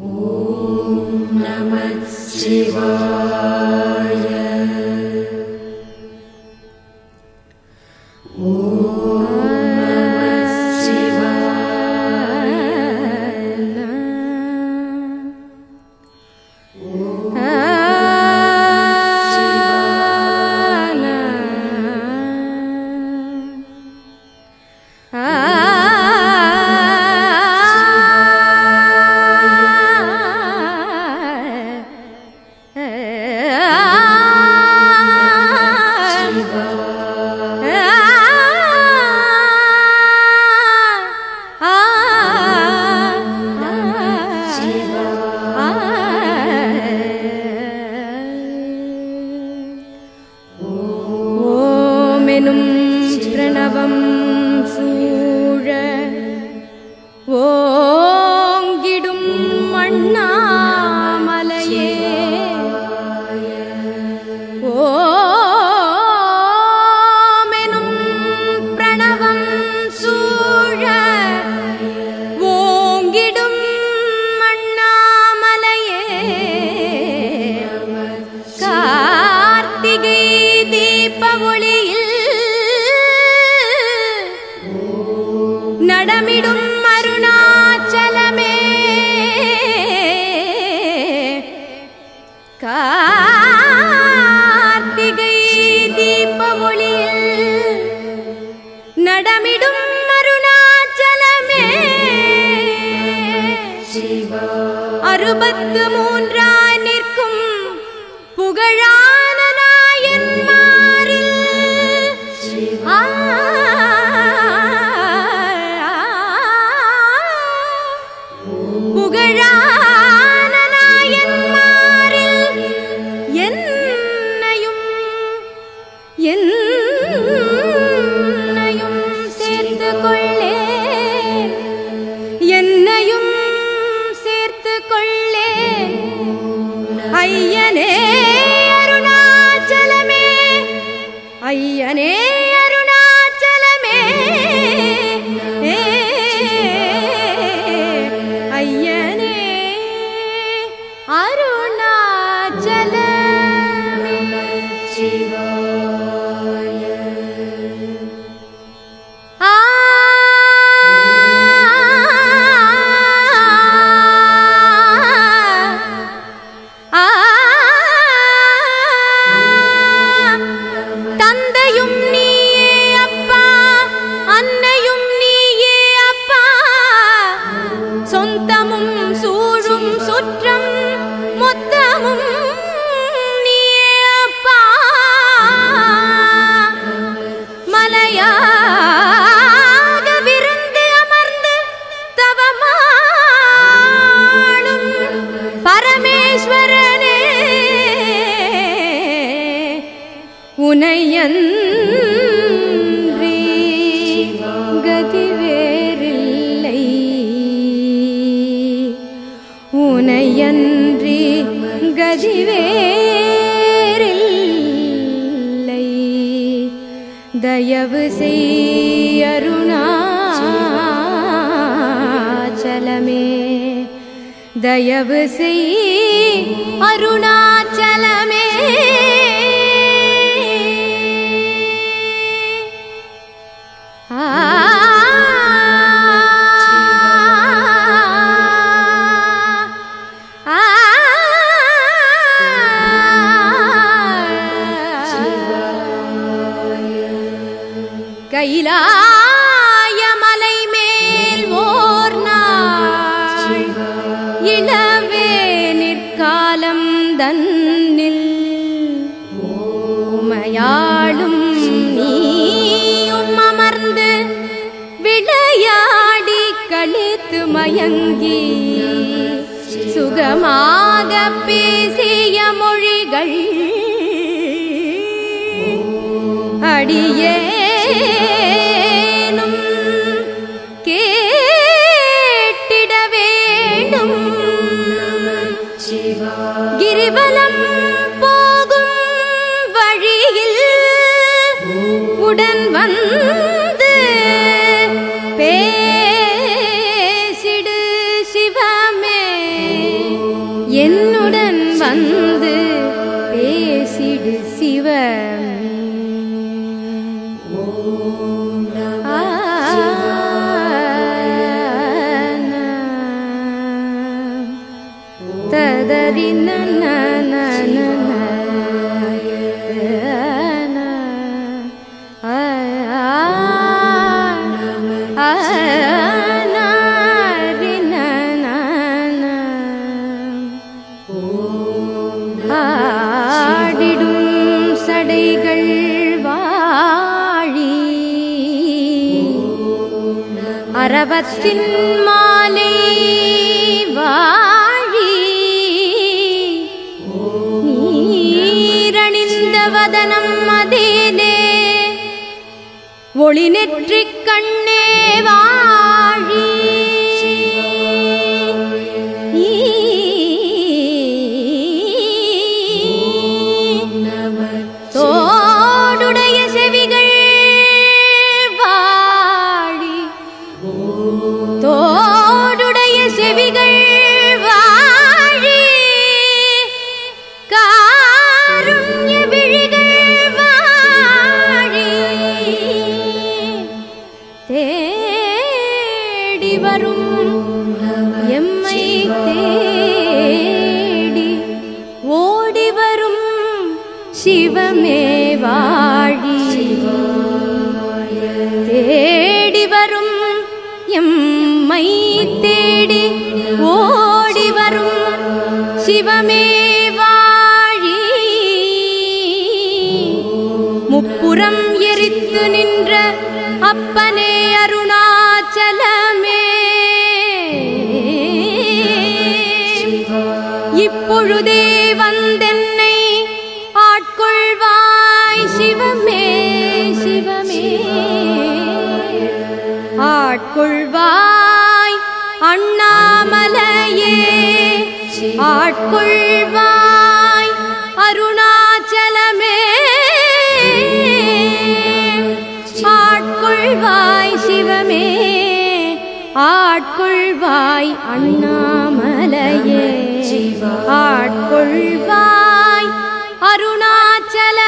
ॐ नमः शिवाय تقدمون தயவு செய் அருணாச்சலமே தயவு செய் அருணாச்சலமே கைலாய மலை மேல் ஓர் இளவே நிற்காலம் தன்னில். ஓமையாளும் நீயும் அமர்ந்து விளையாடி கழித்து மயங்கி. சுகமாக பேசிய மொழிகள். அடியே அடியேனும் கேட்டிட வேண்டும். கிரிவலம் போகும் வழியில் உடன் வந்து பேசிடு சிவமே. என்னுடன் வந்து பேசிடு சிவமே. ததறி நன வதனம் அதேனே ஒளி நெற்றிக் கண்ணே வாழி. சிவமே வாழி. தேடி வரும் எம்மை தேடி ஓடி வரும் சிவமே வாழி. முப்புறம் எரித்து நின்ற அப்பனே அருணாச்சலமே. இப்பொழுதே வந்தென்ன ஆட்கொள்வாய் அருணாச்சலமே. ஆட்கொள்வாய் சிவமே ஆட்கொள்வாய் அண்ணாமலையே. ஆட்கொள்வாய் அருணாச்சல